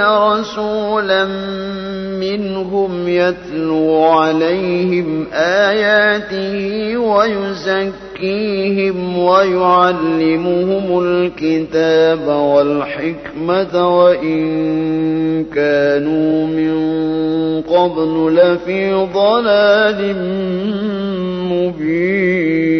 رسولا منهم يتلو عليهم آياته ويزكيهم ويعلمهم الكتاب والحكمة وإن كانوا من قبل لفي ضلال مبين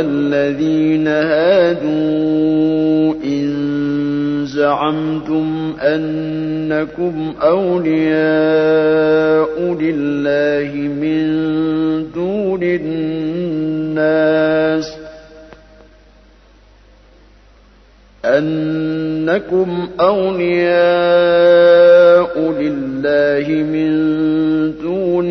الذين هادوا إن زعمتم أنكم أولياء لله من دون الناس أنكم أولياء لله من دون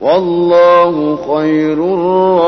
والله خير الرازقين.